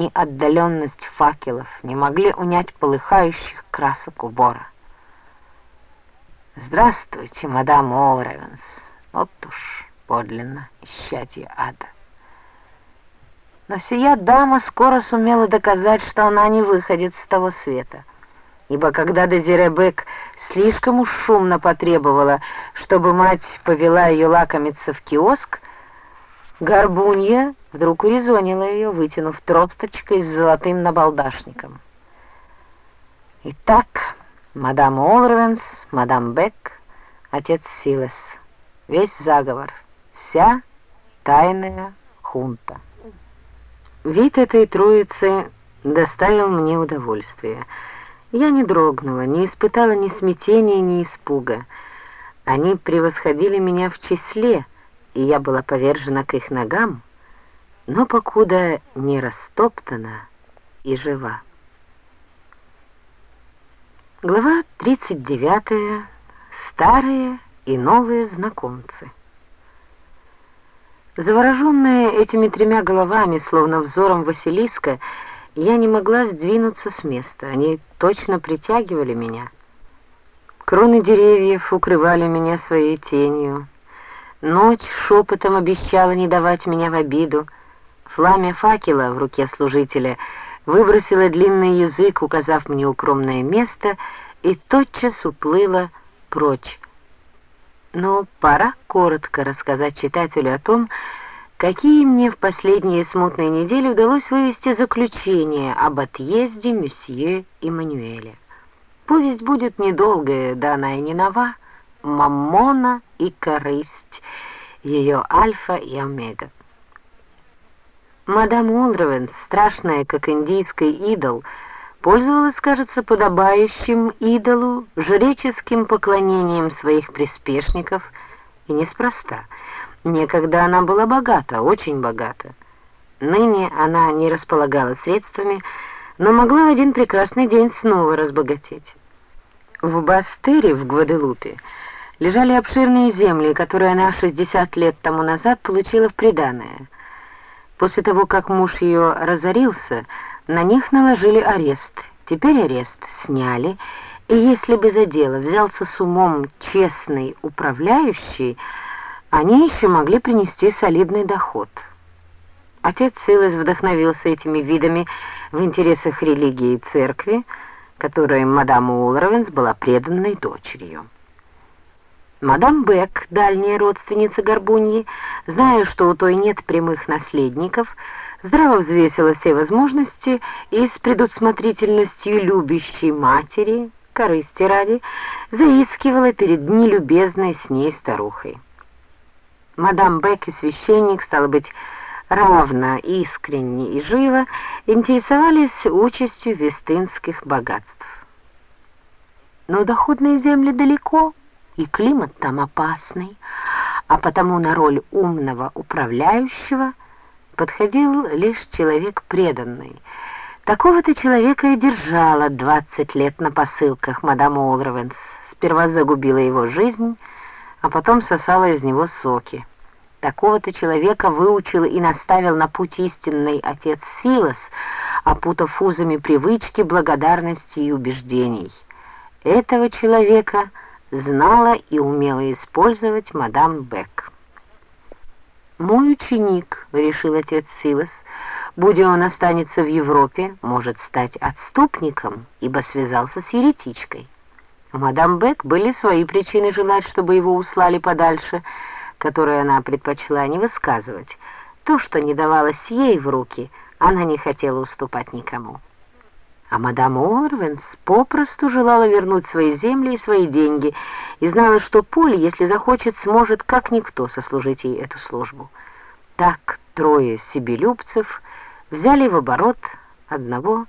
ни отдаленность факелов не могли унять полыхающих красок убора. «Здравствуйте, мадам Оуэвенс! Вот уж подлинно исчадье ада!» Но сия дама скоро сумела доказать, что она не выходит с того света, ибо когда Дезире Бек слишком уж шумно потребовала, чтобы мать повела ее лакомиться в киоск, Горбунья вдруг урезонила ее, вытянув тросточкой с золотым набалдашником. Итак, мадам Олрвенс, мадам Бек, отец Силес, весь заговор, вся тайная хунта. Вид этой троицы доставил мне удовольствие. Я не дрогнула, не испытала ни смятения, ни испуга. Они превосходили меня в числе — и я была повержена к их ногам, но покуда не растоптана и жива. Глава 39. Старые и новые знакомцы. Завороженная этими тремя головами, словно взором Василиска, я не могла сдвинуться с места. Они точно притягивали меня. Кроны деревьев укрывали меня своей тенью. Ночь шепотом обещала не давать меня в обиду. Пламя факела в руке служителя выбросило длинный язык, указав мне укромное место, и тотчас уплыла прочь. Но пора коротко рассказать читателю о том, какие мне в последние смутные недели удалось вывести заключение об отъезде месье Эммануэля. Повесть будет недолгая, да она и не нова, маммона и корысть, ее альфа и омега. Мадам Уолдровен, страшная, как индийский идол, пользовалась, кажется, подобающим идолу жреческим поклонением своих приспешников, и неспроста. Некогда она была богата, очень богата. Ныне она не располагала средствами, но могла в один прекрасный день снова разбогатеть. В Бастыре в Гваделупе лежали обширные земли, которые она 60 лет тому назад получила в приданое. После того, как муж ее разорился, на них наложили арест. Теперь арест сняли, и если бы за дело взялся с умом честный управляющий, они еще могли принести солидный доход. Отец Силас вдохновился этими видами в интересах религии и церкви, которой мадам Уолровенс была преданной дочерью. Мадам Бек, дальняя родственница Горбуньи, зная, что у той нет прямых наследников, здраво взвесила все возможности и с предусмотрительностью любящей матери, корысти ради, заискивала перед нелюбезной с ней старухой. Мадам Бек и священник, стало быть, равно, искренне и живо интересовались участью вестынских богатств. Но доходные земли далеко, и климат там опасный, а потому на роль умного управляющего подходил лишь человек преданный. Такого-то человека и держала двадцать лет на посылках мадам Олровенс. Сперва загубила его жизнь, а потом сосала из него соки. Такого-то человека выучил и наставил на путь истинный отец Силас, опутав узами привычки, благодарности и убеждений. Этого человека — знала и умела использовать мадам Бек. «Мой ученик», — решил отец Силас, — «будь он останется в Европе, может стать отступником, ибо связался с еретичкой». У мадам Бек были свои причины желать, чтобы его услали подальше, которые она предпочла не высказывать. То, что не давалось ей в руки, она не хотела уступать никому. А мадам Орвенс попросту желала вернуть свои земли и свои деньги и знала, что Поль, если захочет, сможет как никто сослужить ей эту службу. Так трое себелюбцев взяли в оборот одного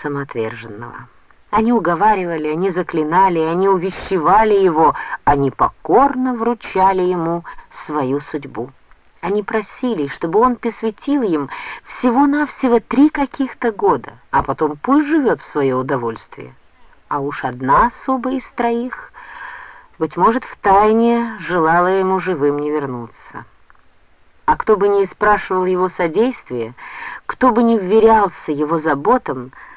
самоотверженного. Они уговаривали, они заклинали, они увещевали его, они покорно вручали ему свою судьбу. Они просили, чтобы он посвятил им всего-навсего три каких-то года, а потом пусть живет в свое удовольствие. А уж одна особа из троих, быть может, втайне желала ему живым не вернуться. А кто бы ни спрашивал его содействия, кто бы ни вверялся его заботам,